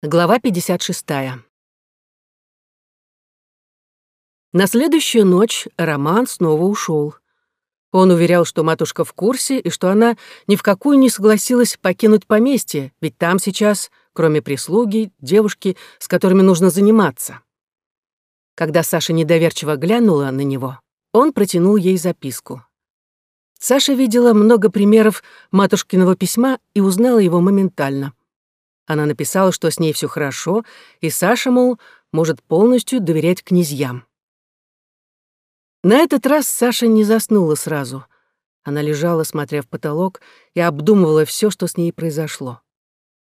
Глава 56. На следующую ночь Роман снова ушел. Он уверял, что матушка в курсе и что она ни в какую не согласилась покинуть поместье, ведь там сейчас, кроме прислуги, девушки, с которыми нужно заниматься. Когда Саша недоверчиво глянула на него, он протянул ей записку. Саша видела много примеров матушкиного письма и узнала его моментально. Она написала, что с ней все хорошо, и Саша, мол, может полностью доверять князьям. На этот раз Саша не заснула сразу. Она лежала, смотря в потолок, и обдумывала все, что с ней произошло.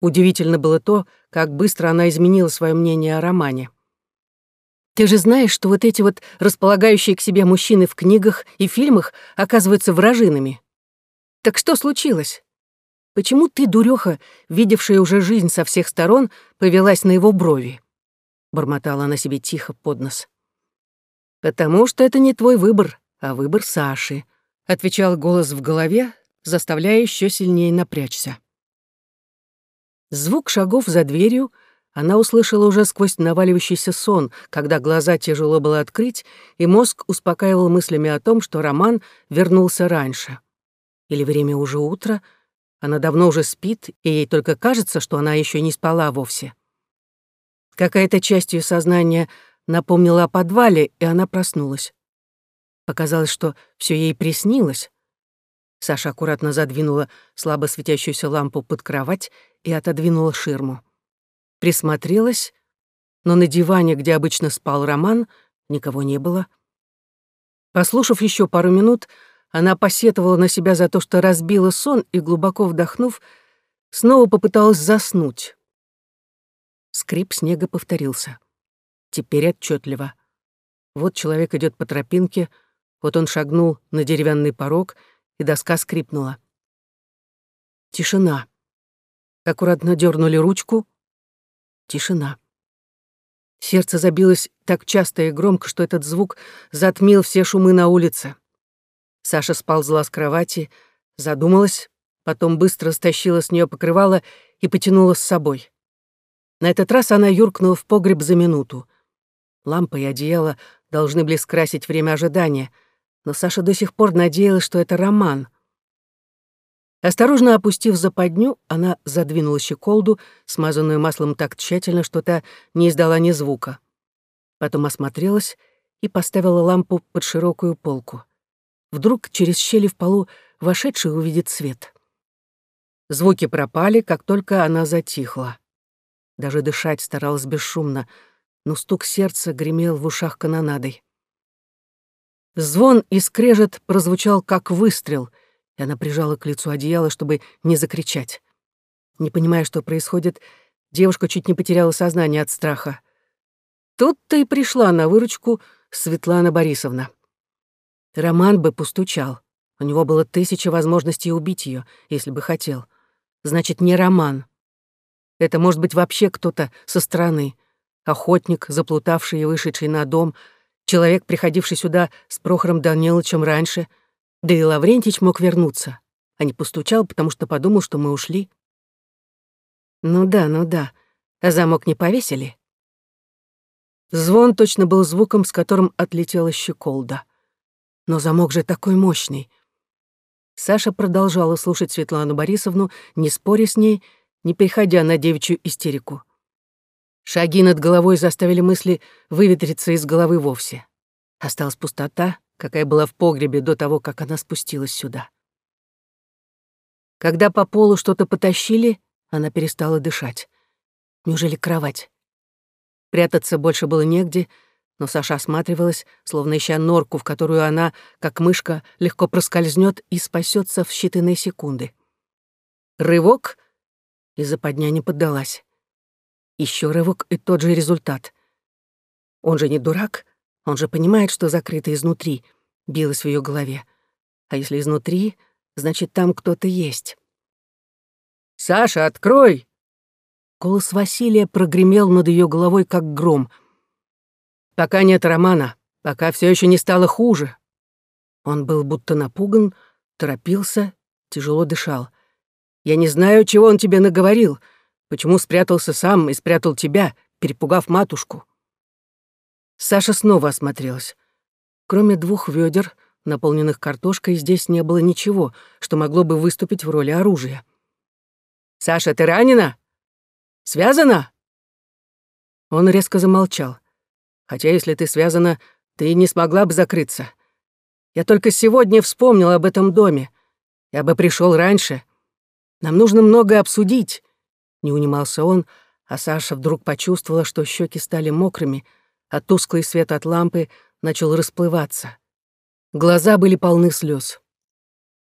Удивительно было то, как быстро она изменила свое мнение о романе. Ты же знаешь, что вот эти вот располагающие к себе мужчины в книгах и фильмах оказываются вражинами. Так что случилось? Почему ты, дуреха, видевшая уже жизнь со всех сторон, повелась на его брови?» Бормотала она себе тихо под нос. «Потому что это не твой выбор, а выбор Саши», отвечал голос в голове, заставляя еще сильнее напрячься. Звук шагов за дверью она услышала уже сквозь наваливающийся сон, когда глаза тяжело было открыть, и мозг успокаивал мыслями о том, что Роман вернулся раньше. Или время уже утро — она давно уже спит, и ей только кажется, что она еще не спала вовсе. Какая-то часть ее сознания напомнила о подвале, и она проснулась. Показалось, что все ей приснилось. Саша аккуратно задвинула слабо светящуюся лампу под кровать и отодвинула ширму. Присмотрелась, но на диване, где обычно спал Роман, никого не было. Послушав еще пару минут, она посетовала на себя за то, что разбила сон и, глубоко вдохнув, снова попыталась заснуть. Скрип снега повторился. Теперь отчетливо. Вот человек идет по тропинке, вот он шагнул на деревянный порог, и доска скрипнула. Тишина. Аккуратно дернули ручку. Тишина. Сердце забилось так часто и громко, что этот звук затмил все шумы на улице. Саша сползла с кровати, задумалась, потом быстро стащила с нее покрывало и потянула с собой. На этот раз она юркнула в погреб за минуту. Лампа и одеяло должны были скрасить время ожидания, но Саша до сих пор надеялась, что это роман. Осторожно опустив западню, она задвинула щеколду, смазанную маслом так тщательно, что та не издала ни звука. Потом осмотрелась и поставила лампу под широкую полку. Вдруг через щели в полу вошедший увидит свет. Звуки пропали, как только она затихла. Даже дышать старалась бесшумно, но стук сердца гремел в ушах канонадой. Звон и скрежет прозвучал, как выстрел, и она прижала к лицу одеяло, чтобы не закричать. Не понимая, что происходит, девушка чуть не потеряла сознание от страха. Тут-то и пришла на выручку Светлана Борисовна. Роман бы постучал. У него было тысяча возможностей убить ее, если бы хотел. Значит, не Роман. Это может быть вообще кто-то со стороны. Охотник, заплутавший и вышедший на дом, человек, приходивший сюда с Прохором Даниловичем раньше. Да и Лаврентич мог вернуться, а не постучал, потому что подумал, что мы ушли. Ну да, ну да. А замок не повесили? Звон точно был звуком, с которым отлетела щеколда. Но замок же такой мощный. Саша продолжала слушать Светлану Борисовну, не споря с ней, не переходя на девичью истерику. Шаги над головой заставили мысли выветриться из головы вовсе. Осталась пустота, какая была в погребе до того, как она спустилась сюда. Когда по полу что-то потащили, она перестала дышать. Неужели кровать? Прятаться больше было негде, но Саша осматривалась, словно ища норку, в которую она, как мышка, легко проскользнет и спасется в считанные секунды. Рывок, и западня не поддалась. Еще рывок и тот же результат. Он же не дурак, он же понимает, что закрыто изнутри, билось в ее голове. А если изнутри, значит, там кто-то есть. «Саша, открой!» Голос Василия прогремел над ее головой, как гром — Пока нет романа, пока все еще не стало хуже. Он был будто напуган, торопился, тяжело дышал. Я не знаю, чего он тебе наговорил, Почему спрятался сам и спрятал тебя, перепугав матушку?» Саша снова осмотрелась. Кроме двух ведер, наполненных картошкой, здесь не было ничего, что могло бы выступить в роли оружия. «Саша, ты ранена? Связана?» Он резко замолчал. «Хотя, если ты связана, ты не смогла бы закрыться. Я только сегодня вспомнил об этом доме. Я бы пришел раньше. Нам нужно многое обсудить». Не унимался он, а Саша вдруг почувствовала, что щеки стали мокрыми, а тусклый свет от лампы начал расплываться. Глаза были полны слез.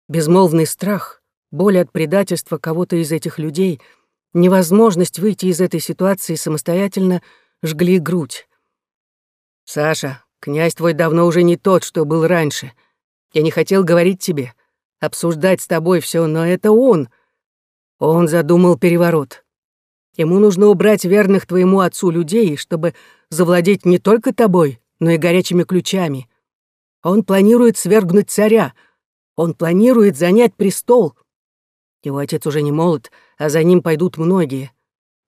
Безмолвный страх, боль от предательства кого-то из этих людей, невозможность выйти из этой ситуации самостоятельно жгли грудь. «Саша, князь твой давно уже не тот, что был раньше. Я не хотел говорить тебе, обсуждать с тобой все, но это он. Он задумал переворот. Ему нужно убрать верных твоему отцу людей, чтобы завладеть не только тобой, но и горячими ключами. Он планирует свергнуть царя. Он планирует занять престол. Его отец уже не молод, а за ним пойдут многие.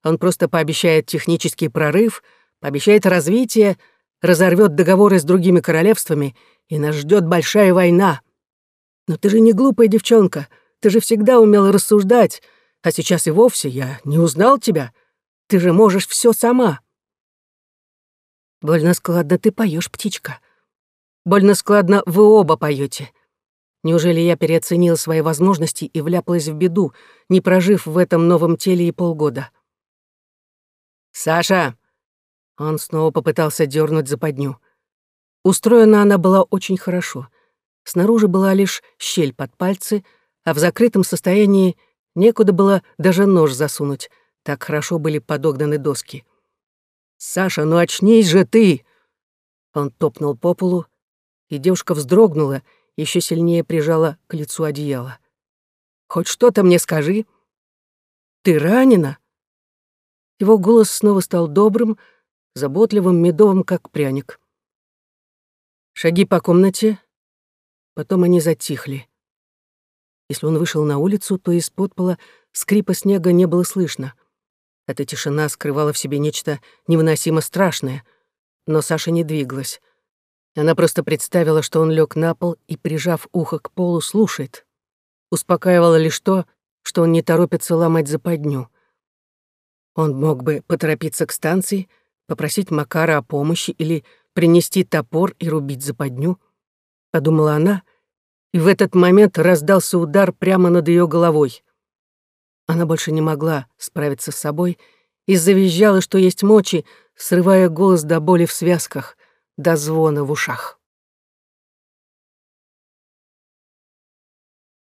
Он просто пообещает технический прорыв, пообещает развитие, разорвет договоры с другими королевствами, и нас ждет большая война. Но ты же не глупая девчонка, ты же всегда умела рассуждать, а сейчас и вовсе я не узнал тебя. Ты же можешь все сама. Больно складно ты поешь, птичка. Больно складно вы оба поете. Неужели я переоценила свои возможности и вляпалась в беду, не прожив в этом новом теле и полгода? «Саша!» Он снова попытался дернуть западню. Устроена она была очень хорошо. Снаружи была лишь щель под пальцы, а в закрытом состоянии некуда было даже нож засунуть. Так хорошо были подогнаны доски. «Саша, ну очнись же ты!» Он топнул по полу, и девушка вздрогнула, еще сильнее прижала к лицу одеяло. «Хоть что-то мне скажи. Ты ранена?» Его голос снова стал добрым, заботливым, медовым, как пряник. Шаги по комнате, потом они затихли. Если он вышел на улицу, то из-под пола скрипа снега не было слышно — эта тишина скрывала в себе нечто невыносимо страшное. Но Саша не двигалась. Она просто представила, что он лег на пол и, прижав ухо к полу, слушает. Успокаивало лишь то, что он не торопится ломать западню. Он мог бы поторопиться к станции, попросить Макара о помощи или принести топор и рубить западню, подумала она, и в этот момент раздался удар прямо над ее головой. Она больше не могла справиться с собой и завизжала, что есть мочи, срывая голос до боли в связках, до звона в ушах.